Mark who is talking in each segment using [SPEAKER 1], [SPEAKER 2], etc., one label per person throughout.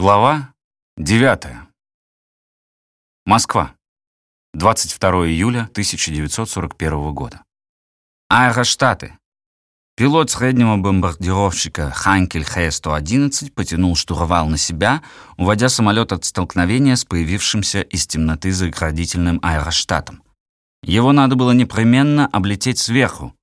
[SPEAKER 1] Глава 9. Москва. 22 июля 1941 года. Аэроштаты. Пилот среднего бомбардировщика Ханкель Х-111 потянул штурвал на себя, уводя самолет от столкновения с появившимся из темноты заградительным аэроштатом. Его надо было непременно облететь сверху,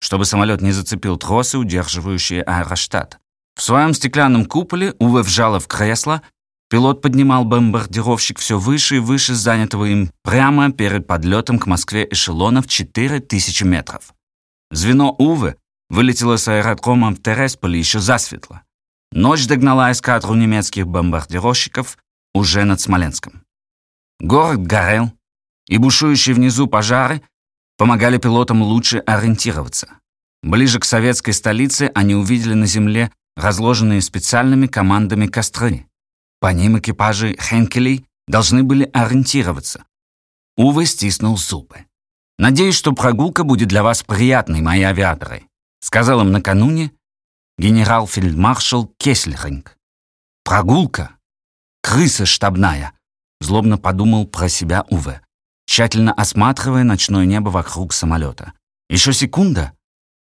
[SPEAKER 1] чтобы самолет не зацепил тросы, удерживающие аэроштат. В своем стеклянном куполе, увы, вжало в кресло, пилот поднимал бомбардировщик все выше и выше занятого им прямо перед подлетом к Москве эшелона в 4000 метров. Звено Увы вылетело с аэродрома в Тересполе еще засветло. Ночь догнала эскадру немецких бомбардировщиков уже над Смоленском. Город горел, и бушующие внизу пожары помогали пилотам лучше ориентироваться. Ближе к советской столице они увидели на земле разложенные специальными командами костры. По ним экипажи Хенкелей должны были ориентироваться. Увы стиснул зубы. «Надеюсь, что прогулка будет для вас приятной, мои авиаторы», сказал им накануне генерал-фельдмаршал Кеслеринг. «Прогулка? Крыса штабная», злобно подумал про себя Уве, тщательно осматривая ночное небо вокруг самолета. Еще секунда,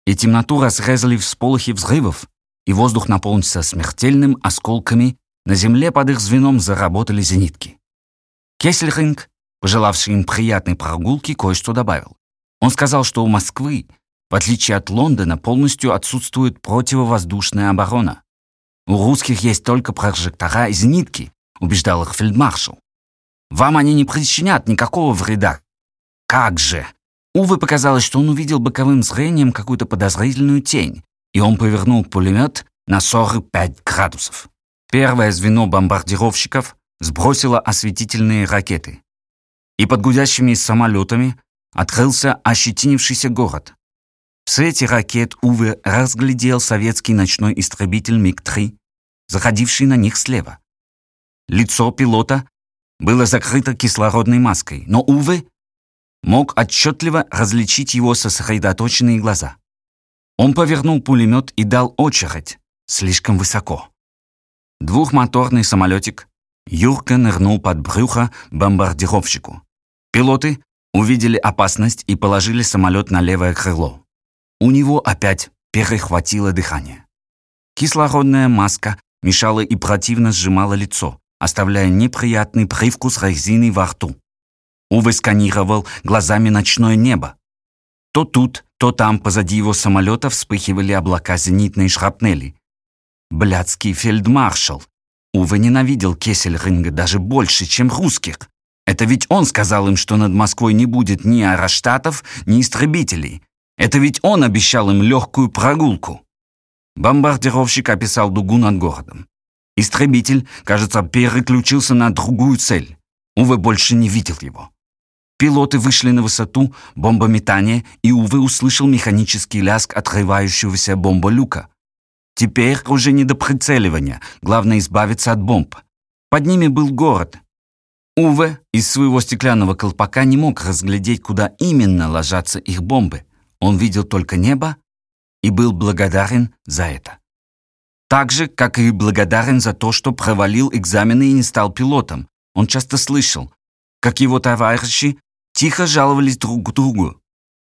[SPEAKER 1] и темноту разрезали всполохи взрывов, и воздух наполнился смертельным осколками, на земле под их звеном заработали зенитки. Кессельринг, пожелавший им приятной прогулки, кое-что добавил. Он сказал, что у Москвы, в отличие от Лондона, полностью отсутствует противовоздушная оборона. У русских есть только прожектора и зенитки, убеждал их фельдмаршал. Вам они не причинят никакого вреда. Как же! Увы, показалось, что он увидел боковым зрением какую-то подозрительную тень, и он повернул пулемет на 45 градусов. Первое звено бомбардировщиков сбросило осветительные ракеты. И под гудящими самолетами открылся ощетинившийся город. В свете ракет Уве разглядел советский ночной истребитель МиГ-3, заходивший на них слева. Лицо пилота было закрыто кислородной маской, но Уве мог отчетливо различить его сосредоточенные глаза. Он повернул пулемет и дал очередь слишком высоко. Двухмоторный самолетик Юрка нырнул под брюхо бомбардировщику. Пилоты увидели опасность и положили самолет на левое крыло. У него опять перехватило дыхание. Кислородная маска мешала и противно сжимала лицо, оставляя неприятный привкус резины во рту. Увы сканировал глазами ночное небо. То тут, то там позади его самолета вспыхивали облака зенитной шрапнели. Блядский фельдмаршал. Увы ненавидел Кессельринга даже больше, чем русских. Это ведь он сказал им, что над Москвой не будет ни аэроштатов, ни истребителей. Это ведь он обещал им легкую прогулку. Бомбардировщик описал дугу над городом. Истребитель, кажется, переключился на другую цель. Увы больше не видел его. Пилоты вышли на высоту бомбометания, и, увы, услышал механический лязг отрывающегося бомболюка. Теперь уже не до прицеливания, главное избавиться от бомб. Под ними был город. Уве из своего стеклянного колпака не мог разглядеть, куда именно ложатся их бомбы. Он видел только небо и был благодарен за это. Так же, как и благодарен за то, что провалил экзамены и не стал пилотом. Он часто слышал, как его товарищи тихо жаловались друг другу.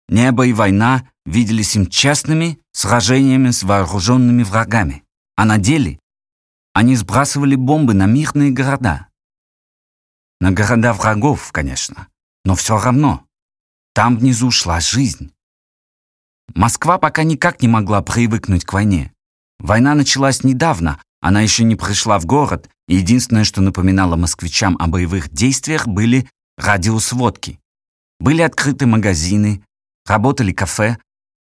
[SPEAKER 1] Небо и война виделись им частными сражениями с вооруженными врагами, а на деле они сбрасывали бомбы на мирные города. На города врагов, конечно, но все равно. Там внизу шла жизнь. Москва пока никак не могла привыкнуть к войне. Война началась недавно, она еще не пришла в город, и единственное, что напоминало москвичам о боевых действиях, были радиосводки. Были открыты магазины, работали кафе,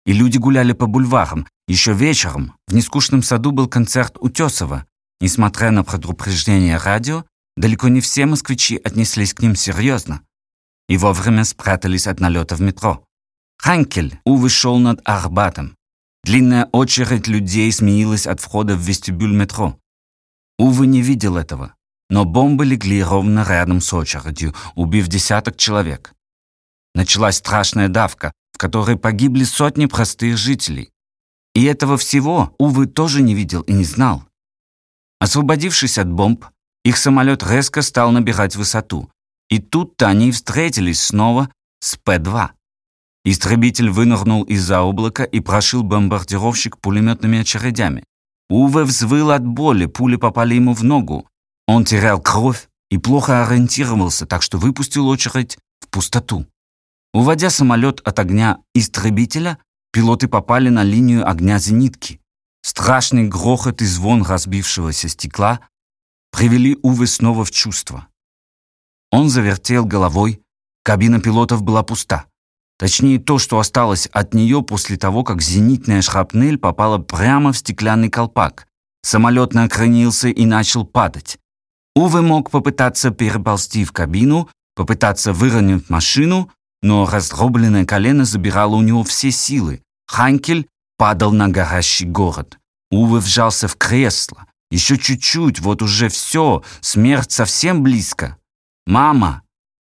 [SPEAKER 1] и люди гуляли по бульварам. Еще вечером в нескучном саду был концерт Утесова. Несмотря на предупреждение радио, далеко не все москвичи отнеслись к ним серьезно и вовремя спрятались от налета в метро. Ханкель, увы, шел над Арбатом. Длинная очередь людей сменилась от входа в вестибюль метро. Увы не видел этого, но бомбы легли ровно рядом с очередью, убив десяток человек. Началась страшная давка, в которой погибли сотни простых жителей. И этого всего, увы, тоже не видел и не знал. Освободившись от бомб, их самолет резко стал набирать высоту. И тут-то они встретились снова с П-2. Истребитель вынырнул из-за облака и прошил бомбардировщик пулеметными очередями. Уве взвыл от боли, пули попали ему в ногу. Он терял кровь и плохо ориентировался, так что выпустил очередь в пустоту. Уводя самолет от огня истребителя, пилоты попали на линию огня зенитки. Страшный грохот и звон разбившегося стекла привели Уве снова в чувство. Он завертел головой, кабина пилотов была пуста. Точнее, то, что осталось от нее после того, как зенитная шрапнель попала прямо в стеклянный колпак. Самолет накренился и начал падать. Уве мог попытаться переползти в кабину, попытаться выровнять машину, но раздробленное колено забирало у него все силы. Ханкель падал на горящий город. Уве вжался в кресло. Еще чуть-чуть, вот уже все, смерть совсем близко. «Мама!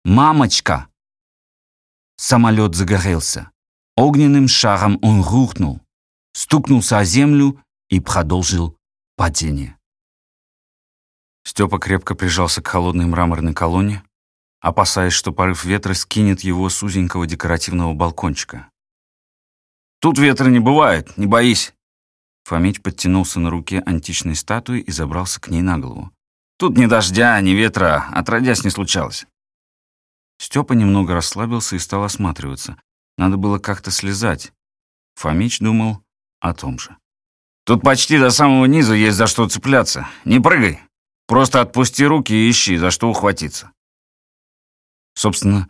[SPEAKER 1] Мамочка!» Самолет загорелся. Огненным шаром он рухнул, стукнулся о землю и продолжил падение. Степа крепко прижался к холодной мраморной колонне, опасаясь, что порыв ветра скинет его с узенького декоративного балкончика. «Тут ветра не бывает, не боись!» Фомич подтянулся на руке античной статуи и забрался к ней на голову. Тут ни дождя, ни ветра, отродясь не случалось. Степа немного расслабился и стал осматриваться. Надо было как-то слезать. Фомич думал о том же. «Тут почти до самого низа есть за что цепляться. Не прыгай. Просто отпусти руки и ищи, за что ухватиться». Собственно,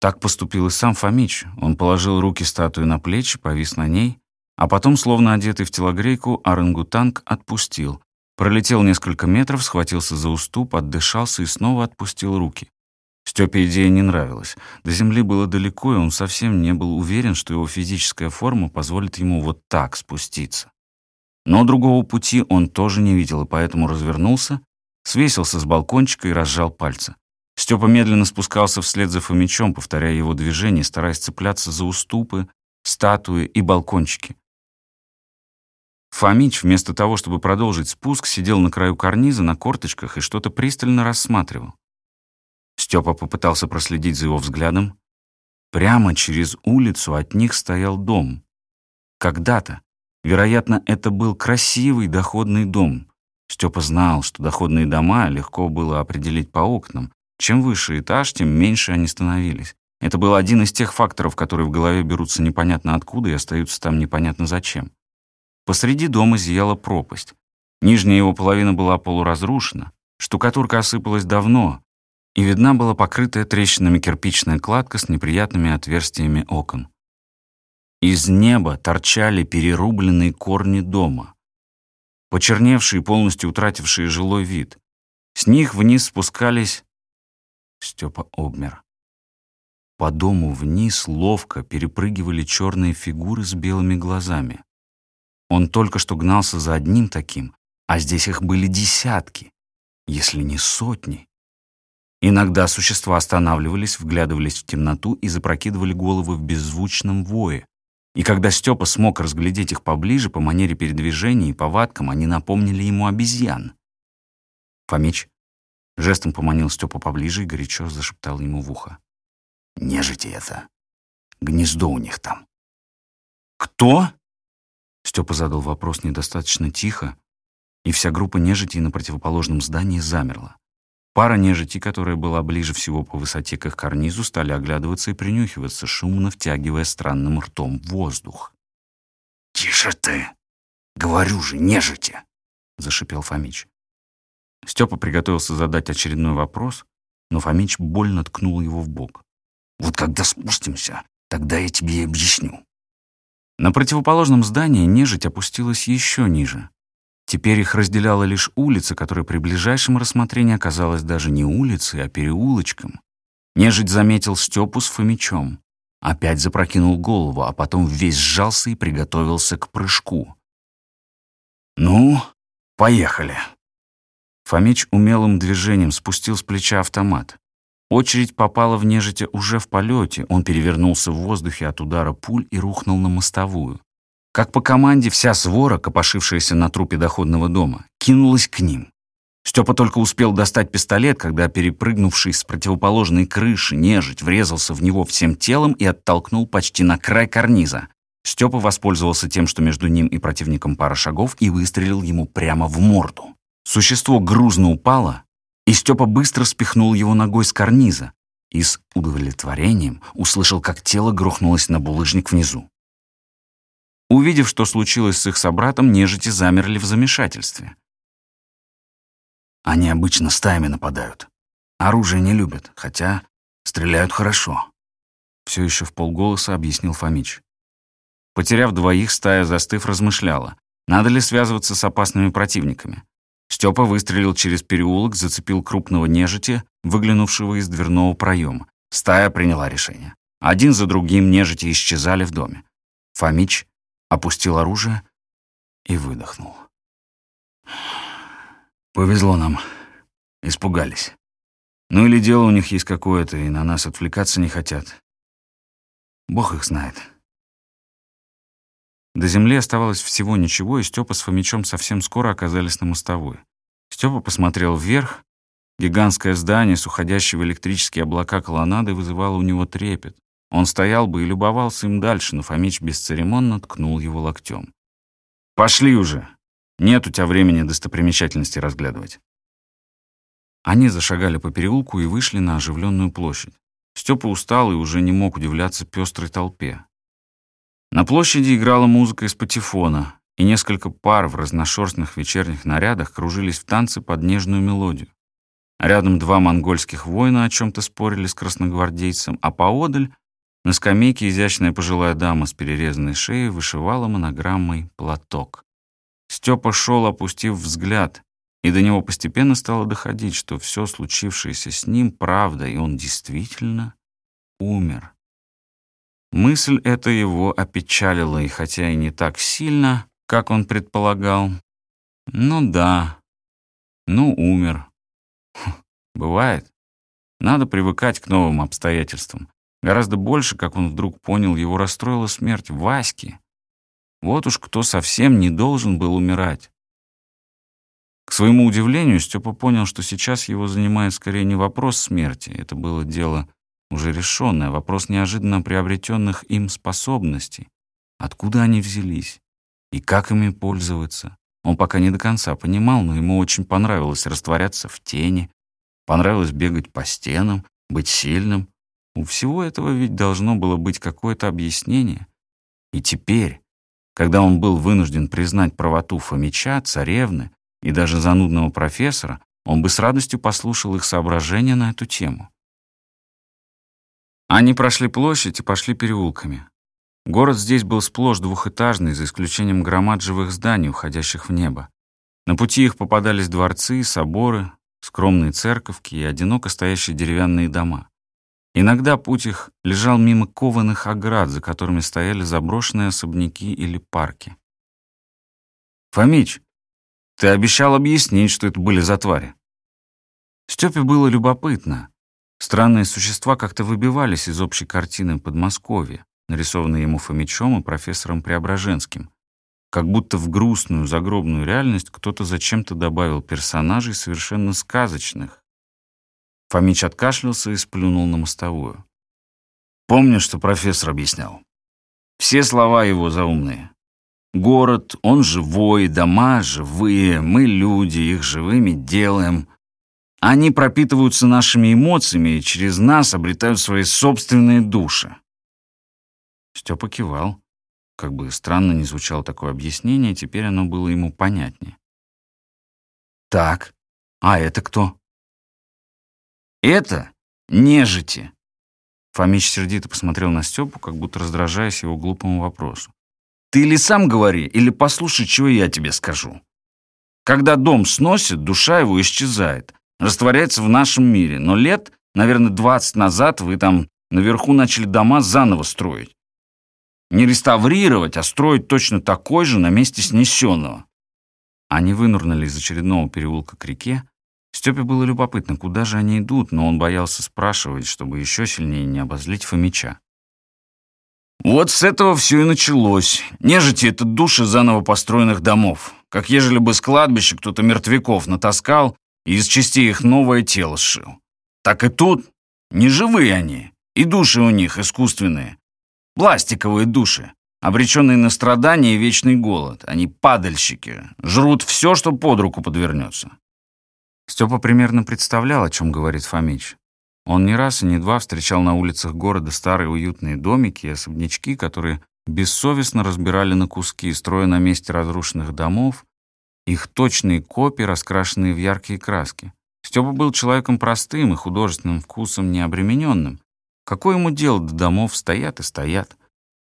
[SPEAKER 1] так поступил и сам Фомич. Он положил руки статуи на плечи, повис на ней, а потом, словно одетый в телогрейку, орангутанг отпустил. Пролетел несколько метров, схватился за уступ, отдышался и снова отпустил руки. Степе идея не нравилась. До земли было далеко, и он совсем не был уверен, что его физическая форма позволит ему вот так спуститься. Но другого пути он тоже не видел, и поэтому развернулся, свесился с балкончика и разжал пальцы. Степа медленно спускался вслед за Фомичом, повторяя его движения, стараясь цепляться за уступы, статуи и балкончики. Фомич, вместо того, чтобы продолжить спуск, сидел на краю карниза на корточках и что-то пристально рассматривал. Степа попытался проследить за его взглядом. Прямо через улицу от них стоял дом. Когда-то, вероятно, это был красивый доходный дом. Степа знал, что доходные дома легко было определить по окнам. Чем выше этаж, тем меньше они становились. Это был один из тех факторов, которые в голове берутся непонятно откуда и остаются там непонятно зачем. Посреди дома зияла пропасть. Нижняя его половина была полуразрушена, штукатурка осыпалась давно, и видна была покрытая трещинами кирпичная кладка с неприятными отверстиями окон. Из неба торчали перерубленные корни дома, почерневшие, полностью утратившие жилой вид. С них вниз спускались... Степа обмер. По дому вниз ловко перепрыгивали черные фигуры с белыми глазами. Он только что гнался за одним таким, а здесь их были десятки, если не сотни. Иногда существа останавливались, вглядывались в темноту и запрокидывали головы в беззвучном вое. И когда Степа смог разглядеть их поближе, по манере передвижения и повадкам, они напомнили ему обезьян. Фомич жестом поманил Степу поближе и горячо зашептал ему в ухо. «Нежити это. Гнездо у них там». «Кто?» Степа задал вопрос недостаточно тихо, и вся группа нежити на противоположном здании замерла. Пара нежити, которая была ближе всего по высоте к их карнизу, стали оглядываться и принюхиваться, шумно втягивая странным ртом воздух. «Тише ты! Говорю же, нежити!» — зашипел Фомич. Степа приготовился задать очередной вопрос, но Фомич больно ткнул его в бок. «Вот когда спустимся, тогда я тебе и объясню. На противоположном здании нежить опустилась еще ниже. Теперь их разделяла лишь улица, которая при ближайшем рассмотрении оказалась даже не улицей, а переулочком. Нежить заметил Степу с Фомичом. Опять запрокинул голову, а потом весь сжался и приготовился к прыжку. «Ну, поехали!» Фомич умелым движением спустил с плеча автомат. Очередь попала в нежити уже в полете. Он перевернулся в воздухе от удара пуль и рухнул на мостовую. Как по команде, вся свора, копошившаяся на трупе доходного дома, кинулась к ним. Степа только успел достать пистолет, когда перепрыгнувший с противоположной крыши нежить врезался в него всем телом и оттолкнул почти на край карниза. Степа воспользовался тем, что между ним и противником пара шагов, и выстрелил ему прямо в морду. Существо грузно упало, и Степа быстро спихнул его ногой с карниза и с удовлетворением услышал, как тело грохнулось на булыжник внизу. Увидев, что случилось с их собратом, нежити замерли в замешательстве. Они обычно стаями нападают. Оружие не любят, хотя стреляют хорошо. Все еще в полголоса объяснил Фомич. Потеряв двоих, стая, застыв, размышляла, надо ли связываться с опасными противниками. Степа выстрелил через переулок, зацепил крупного нежити, выглянувшего из дверного проема. Стая приняла решение. Один за другим нежити исчезали в доме. Фомич опустил оружие и выдохнул. Повезло нам. Испугались. Ну или дело у них есть какое-то, и на нас отвлекаться не хотят. Бог их знает. До земли оставалось всего ничего, и Степа с Фомичом совсем скоро оказались на мостовой. Степа посмотрел вверх. Гигантское здание с уходящей в электрические облака колоннады вызывало у него трепет. Он стоял бы и любовался им дальше, но Фомич бесцеремонно ткнул его локтем. «Пошли уже! Нет у тебя времени достопримечательности разглядывать». Они зашагали по переулку и вышли на оживленную площадь. Степа устал и уже не мог удивляться пестрой толпе. На площади играла музыка из патефона, и несколько пар в разношерстных вечерних нарядах кружились в танце под нежную мелодию. Рядом два монгольских воина о чем-то спорили с красногвардейцем, а поодаль на скамейке изящная пожилая дама с перерезанной шеей вышивала монограммой «Платок». Степа шел, опустив взгляд, и до него постепенно стало доходить, что все случившееся с ним — правда, и он действительно умер. Мысль эта его опечалила, и хотя и не так сильно, как он предполагал. Ну да, ну умер. Бывает. Надо привыкать к новым обстоятельствам. Гораздо больше, как он вдруг понял, его расстроила смерть Васьки. Вот уж кто совсем не должен был умирать. К своему удивлению, Степа понял, что сейчас его занимает скорее не вопрос смерти. Это было дело уже решенное, вопрос неожиданно приобретенных им способностей. Откуда они взялись? И как ими пользоваться? Он пока не до конца понимал, но ему очень понравилось растворяться в тени, понравилось бегать по стенам, быть сильным. У всего этого ведь должно было быть какое-то объяснение. И теперь, когда он был вынужден признать правоту Фомича, царевны и даже занудного профессора, он бы с радостью послушал их соображения на эту тему. Они прошли площадь и пошли переулками. Город здесь был сплошь двухэтажный, за исключением громад живых зданий, уходящих в небо. На пути их попадались дворцы, соборы, скромные церковки и одиноко стоящие деревянные дома. Иногда путь их лежал мимо кованых оград, за которыми стояли заброшенные особняки или парки. «Фомич, ты обещал объяснить, что это были за твари». Степе было любопытно. Странные существа как-то выбивались из общей картины Подмосковья нарисованный ему Фомичом и профессором Преображенским. Как будто в грустную загробную реальность кто-то зачем-то добавил персонажей совершенно сказочных. Фомич откашлялся и сплюнул на мостовую. Помню, что профессор объяснял. Все слова его заумные. Город, он живой, дома живые, мы люди, их живыми делаем. Они пропитываются нашими эмоциями и через нас обретают свои собственные души. Степа кивал. Как бы странно не звучало такое объяснение, теперь оно было ему понятнее. «Так, а это кто?» «Это нежити!» Фомич сердито посмотрел на Степу, как будто раздражаясь его глупому вопросу. «Ты или сам говори, или послушай, чего я тебе скажу. Когда дом сносит, душа его исчезает, растворяется в нашем мире, но лет, наверное, двадцать назад вы там наверху начали дома заново строить. Не реставрировать, а строить точно такой же на месте снесенного. Они вынурнули из очередного переулка к реке. Степе было любопытно, куда же они идут, но он боялся спрашивать, чтобы еще сильнее не обозлить Фомича. Вот с этого все и началось. Нежити — это души заново построенных домов. Как ежели бы с кладбища кто-то мертвяков натаскал из частей их новое тело сшил. Так и тут не живые они, и души у них искусственные. Пластиковые души, обреченные на страдания и вечный голод. Они падальщики, жрут все, что под руку подвернется. Степа примерно представлял, о чем говорит Фомич. Он не раз и не два встречал на улицах города старые уютные домики и особнячки, которые бессовестно разбирали на куски, строя на месте разрушенных домов, их точные копии, раскрашенные в яркие краски. Степа был человеком простым и художественным вкусом необремененным. Какое ему дело до домов стоят и стоят?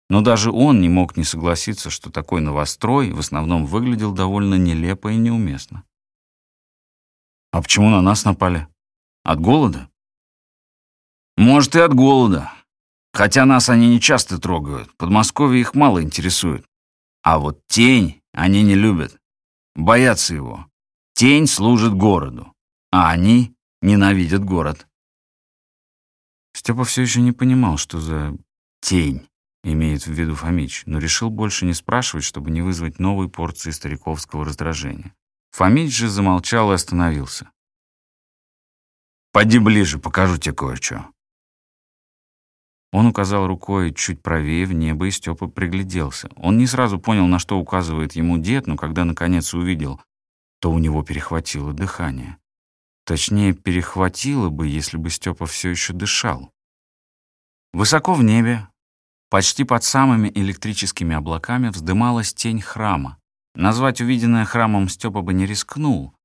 [SPEAKER 1] Но даже он не мог не согласиться, что такой новострой в основном выглядел довольно нелепо и неуместно. А почему на нас напали? От голода? Может, и от голода. Хотя нас они не часто трогают. Подмосковье их мало интересует. А вот тень они не любят. Боятся его. Тень служит городу, а они ненавидят город. Степа все еще не понимал, что за тень имеет в виду Фомич, но решил больше не спрашивать, чтобы не вызвать новой порции стариковского раздражения. Фомич же замолчал и остановился. «Поди ближе, покажу тебе кое-что». Он указал рукой чуть правее в небо, и Степа пригляделся. Он не сразу понял, на что указывает ему дед, но когда наконец увидел, то у него перехватило дыхание. Точнее, перехватило бы, если бы Степа все еще дышал. Высоко в небе, почти под самыми электрическими облаками, вздымалась тень храма. Назвать увиденное храмом Степа бы не рискнул,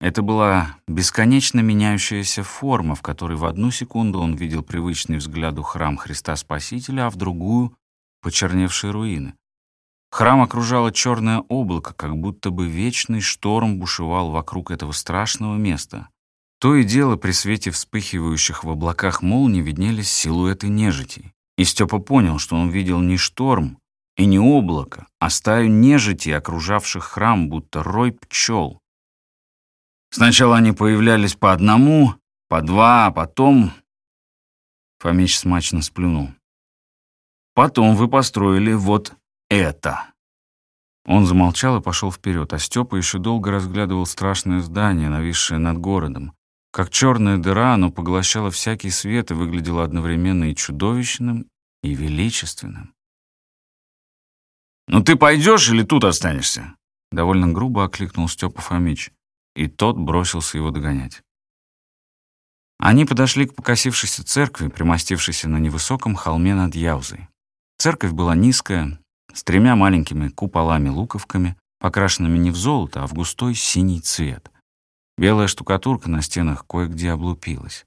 [SPEAKER 1] это была бесконечно меняющаяся форма, в которой в одну секунду он видел привычный взгляду храм Христа Спасителя, а в другую — почерневшие руины. Храм окружало черное облако, как будто бы вечный шторм бушевал вокруг этого страшного места. То и дело при свете вспыхивающих в облаках молний виднелись силуэты нежити. И Степа понял, что он видел не шторм и не облако, а стаю нежити, окружавших храм, будто рой пчел. Сначала они появлялись по одному, по два, а потом...» Фомич смачно сплюнул. «Потом вы построили вот это». Он замолчал и пошел вперед, а Степа еще долго разглядывал страшное здание, нависшее над городом. Как черная дыра, оно поглощало всякий свет и выглядело одновременно и чудовищным, и величественным. «Ну ты пойдешь или тут останешься?» Довольно грубо окликнул Степа Фомич и тот бросился его догонять. Они подошли к покосившейся церкви, примостившейся на невысоком холме над Яузой. Церковь была низкая, с тремя маленькими куполами-луковками, покрашенными не в золото, а в густой синий цвет. Белая штукатурка на стенах кое-где облупилась.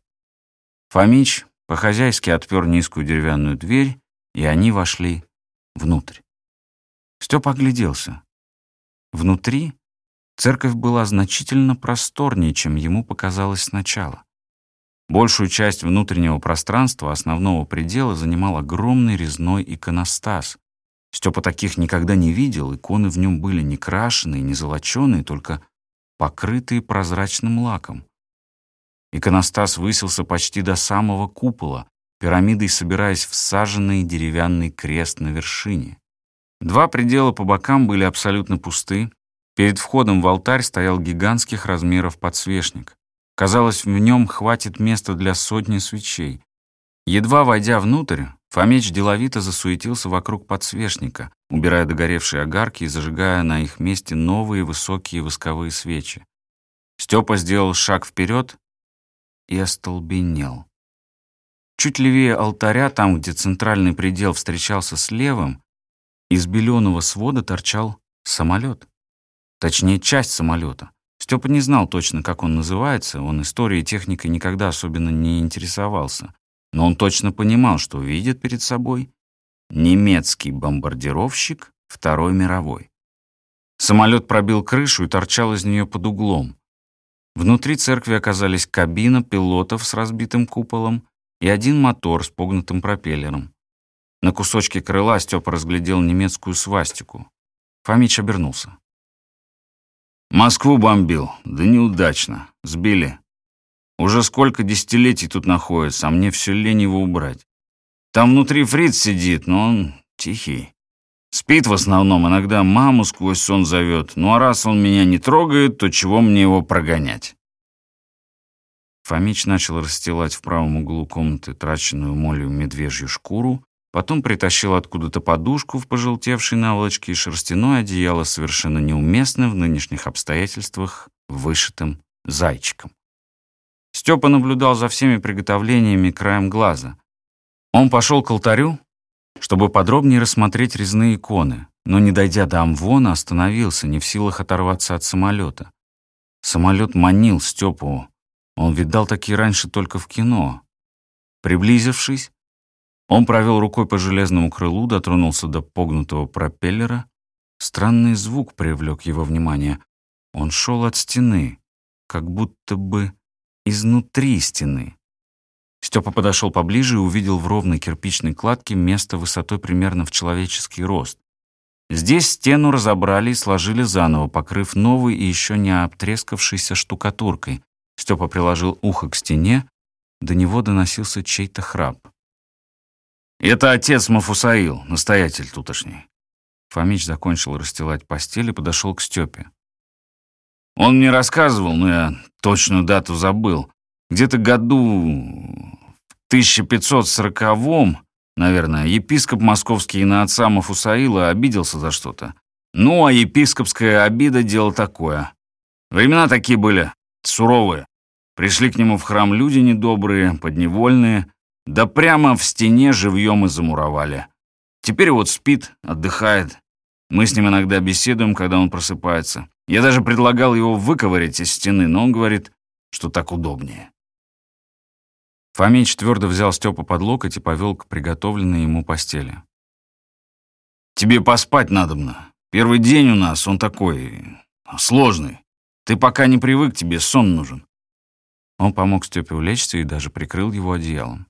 [SPEAKER 1] Фомич по-хозяйски отпер низкую деревянную дверь, и они вошли внутрь. Степа огляделся. Внутри Церковь была значительно просторнее, чем ему показалось сначала. Большую часть внутреннего пространства основного предела занимал огромный резной иконостас. Степа таких никогда не видел, иконы в нем были не крашеные, не золоченые, только покрытые прозрачным лаком. Иконостас высился почти до самого купола, пирамидой собираясь в саженный деревянный крест на вершине. Два предела по бокам были абсолютно пусты, Перед входом в алтарь стоял гигантских размеров подсвечник. Казалось, в нем хватит места для сотни свечей. Едва войдя внутрь, Фомич деловито засуетился вокруг подсвечника, убирая догоревшие огарки и зажигая на их месте новые высокие восковые свечи. Степа сделал шаг вперед и остолбенел. Чуть левее алтаря, там, где центральный предел встречался с левым, из беленого свода торчал самолет. Точнее, часть самолета. Степа не знал точно, как он называется, он историей и техникой никогда особенно не интересовался. Но он точно понимал, что видит перед собой немецкий бомбардировщик Второй мировой. Самолет пробил крышу и торчал из нее под углом. Внутри церкви оказались кабина пилотов с разбитым куполом и один мотор с погнутым пропеллером. На кусочке крыла Степа разглядел немецкую свастику. Фомич обернулся. Москву бомбил, да неудачно. Сбили. Уже сколько десятилетий тут находится, а мне все лень его убрать. Там внутри фриц сидит, но он тихий. Спит в основном, иногда маму сквозь сон зовет. Ну а раз он меня не трогает, то чего мне его прогонять? Фомич начал расстилать в правом углу комнаты траченную молью медвежью шкуру, потом притащил откуда-то подушку в пожелтевшей наволочке и шерстяное одеяло, совершенно неуместно в нынешних обстоятельствах, вышитым зайчиком. Степа наблюдал за всеми приготовлениями краем глаза. Он пошел к алтарю, чтобы подробнее рассмотреть резные иконы, но, не дойдя до Амвона, остановился, не в силах оторваться от самолета. Самолет манил Степу. Он видал такие раньше только в кино. Приблизившись, он провел рукой по железному крылу, дотронулся до погнутого пропеллера. Странный звук привлек его внимание. Он шел от стены, как будто бы изнутри стены. Степа подошел поближе и увидел в ровной кирпичной кладке место высотой примерно в человеческий рост. Здесь стену разобрали и сложили заново, покрыв новой и еще не обтрескавшейся штукатуркой. Степа приложил ухо к стене, до него доносился чей-то храп. «Это отец Мафусаил, настоятель тутошний». Фомич закончил расстилать постель и подошел к Степе. Он мне рассказывал, но я точную дату забыл. Где-то году в 1540-м, наверное, епископ московский на отца Мафусаила обиделся за что-то. Ну, а епископская обида — дело такое. Времена такие были, суровые. Пришли к нему в храм люди недобрые, подневольные, да прямо в стене живьем и замуровали. Теперь вот спит, отдыхает. Мы с ним иногда беседуем, когда он просыпается. Я даже предлагал его выковырять из стены, но он говорит, что так удобнее. Фомич твердо взял Степу под локоть и повел к приготовленной ему постели. «Тебе поспать надобно. Первый день у нас, он такой... сложный. Ты пока не привык, тебе сон нужен». Он помог Степе улечься и даже прикрыл его одеялом.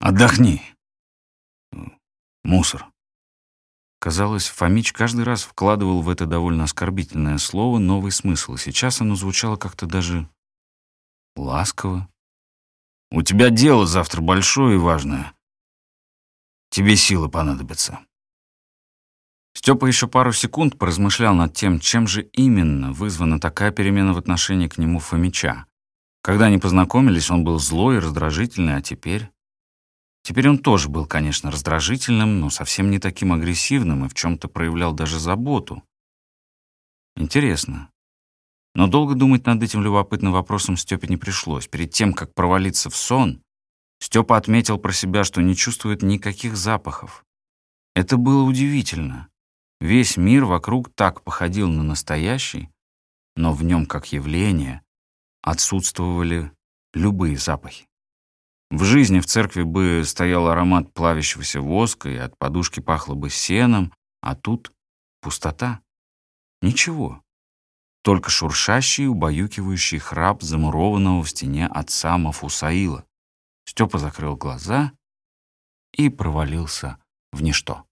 [SPEAKER 1] «Отдохни. Мусор». Казалось, Фомич каждый раз вкладывал в это довольно оскорбительное слово новый смысл. Сейчас оно звучало как-то даже ласково. «У тебя дело завтра большое и важное. Тебе силы понадобятся». Степа еще пару секунд поразмышлял над тем, чем же именно вызвана такая перемена в отношении к нему Фомича. Когда они познакомились, он был злой и раздражительный, а теперь... Теперь он тоже был, конечно, раздражительным, но совсем не таким агрессивным и в чем-то проявлял даже заботу. Интересно. Но долго думать над этим любопытным вопросом Степе не пришлось. Перед тем, как провалиться в сон, Степа отметил про себя, что не чувствует никаких запахов. Это было удивительно. Весь мир вокруг так походил на настоящий, но в нем, как явление, отсутствовали любые запахи. В жизни в церкви бы стоял аромат плавящегося воска, и от подушки пахло бы сеном, а тут пустота. Ничего. Только шуршащий, убаюкивающий храп замурованного в стене отца Мафусаила. Степа закрыл глаза и провалился в ничто.